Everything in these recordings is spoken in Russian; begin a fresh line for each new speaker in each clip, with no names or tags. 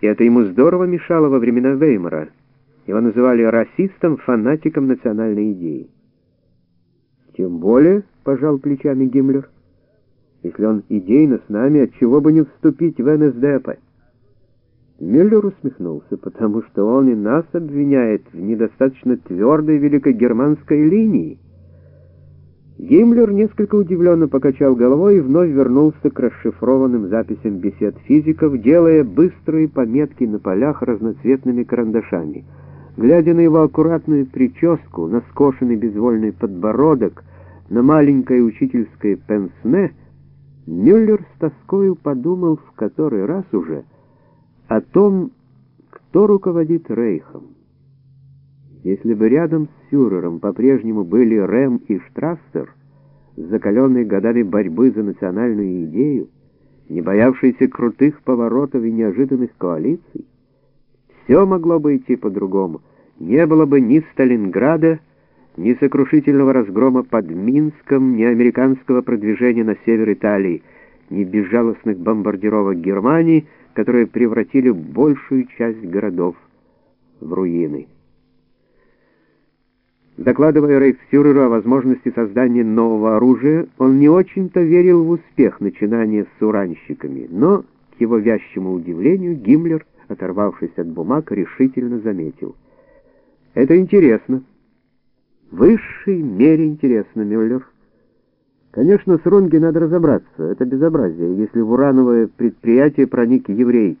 и это ему здорово мешало во времена Веймара. Его называли расистом, фанатиком национальной идеи. «Тем более», — пожал плечами Гиммлер, — «если он идейно с нами, отчего бы не вступить в НСДАП?» Мюллер усмехнулся, потому что он и нас обвиняет в недостаточно твердой великогерманской линии. Гиммлер несколько удивленно покачал головой и вновь вернулся к расшифрованным записям бесед физиков, делая быстрые пометки на полях разноцветными карандашами. Глядя на его аккуратную прическу, на скошенный безвольный подбородок, на маленькое учительское пенсне, Мюллер с тоскою подумал в который раз уже — о том, кто руководит Рейхом. Если бы рядом с фюрером по-прежнему были Рэм и Штрассер, закаленные годами борьбы за национальную идею, не боявшиеся крутых поворотов и неожиданных коалиций, все могло бы идти по-другому. Не было бы ни Сталинграда, ни сокрушительного разгрома под Минском, ни американского продвижения на север Италии, ни безжалостных бомбардировок Германии — которые превратили большую часть городов в руины. Докладывая рейхсфюреру о возможности создания нового оружия, он не очень-то верил в успех начинания с уранщиками, но, к его вящему удивлению, Гиммлер, оторвавшись от бумаг, решительно заметил. «Это интересно. В высшей мере интересно, Мюллер». Конечно, с Ронги надо разобраться. Это безобразие, если в урановое предприятие проник еврей.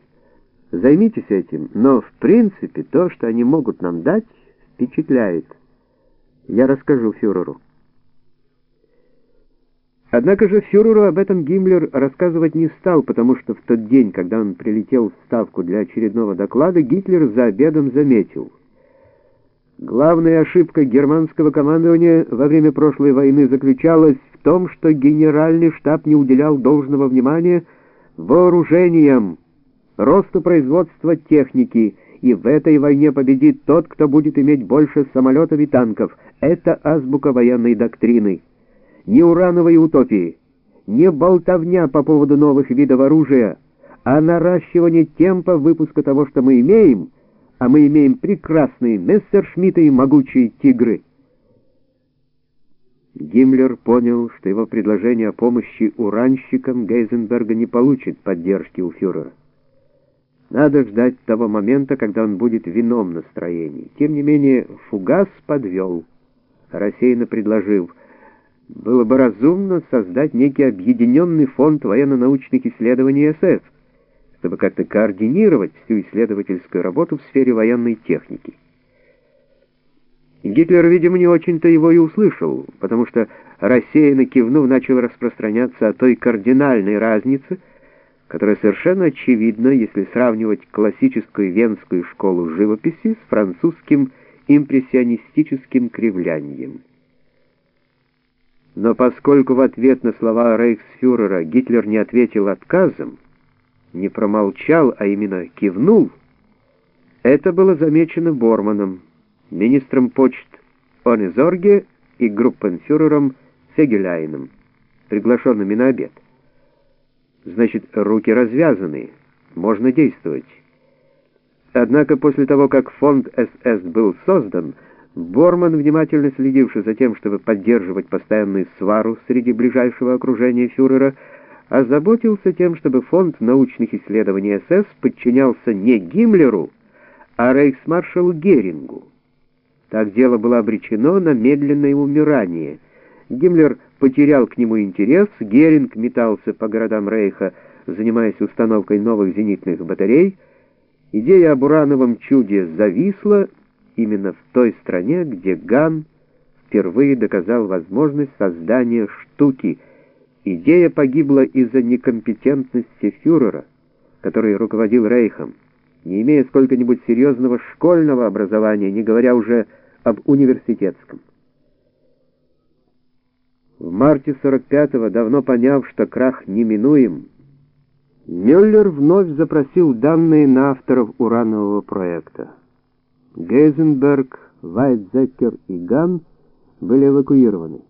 Займитесь этим, но в принципе то, что они могут нам дать, впечатляет. Я расскажу фюреру. Однако же фюреру об этом Гиммлер рассказывать не стал, потому что в тот день, когда он прилетел в Ставку для очередного доклада, Гитлер за обедом заметил — Главная ошибка германского командования во время прошлой войны заключалась в том, что генеральный штаб не уделял должного внимания вооружениям, росту производства техники, и в этой войне победит тот, кто будет иметь больше самолетов и танков. Это азбука военной доктрины. Не урановые утопии, не болтовня по поводу новых видов оружия, а наращивание темпа выпуска того, что мы имеем — а мы имеем прекрасные мессершмитты и могучие тигры. Гиммлер понял, что его предложение о помощи уранщикам Гейзенберга не получит поддержки у фюрера. Надо ждать того момента, когда он будет в ином настроении. Тем не менее, Фугас подвел, рассеянно предложив, было бы разумно создать некий объединенный фонд военно-научных исследований СС, чтобы как-то координировать всю исследовательскую работу в сфере военной техники. Гитлер, видимо, не очень-то его и услышал, потому что, рассеянно кивнув, начал распространяться о той кардинальной разнице, которая совершенно очевидна, если сравнивать классическую венскую школу живописи с французским импрессионистическим кривлянием. Но поскольку в ответ на слова рейхсфюрера Гитлер не ответил отказом, не промолчал, а именно кивнул, это было замечено Борманом, министром почт Онезорге и группенфюрером Фегеляйном, приглашенными на обед. Значит, руки развязаны, можно действовать. Однако после того, как фонд СС был создан, Борман, внимательно следивший за тем, чтобы поддерживать постоянную свару среди ближайшего окружения фюрера, озаботился тем, чтобы фонд научных исследований СС подчинялся не Гиммлеру, а рейхсмаршалу Герингу. Так дело было обречено на медленное умирание. Гиммлер потерял к нему интерес, Геринг метался по городам Рейха, занимаясь установкой новых зенитных батарей. Идея об урановом чуде зависла именно в той стране, где Ган впервые доказал возможность создания штуки — Идея погибла из-за некомпетентности фюрера, который руководил Рейхом, не имея сколько-нибудь серьезного школьного образования, не говоря уже об университетском. В марте 45-го, давно поняв, что крах неминуем, Мюллер вновь запросил данные на авторов уранового проекта. Гейзенберг, Вайтзекер и Ган были эвакуированы.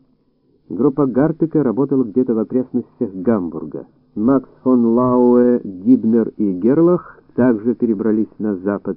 Группа Гартека работала где-то в окрестностях Гамбурга. Макс фон Лауэ, Гибнер и Герлах также перебрались на запад,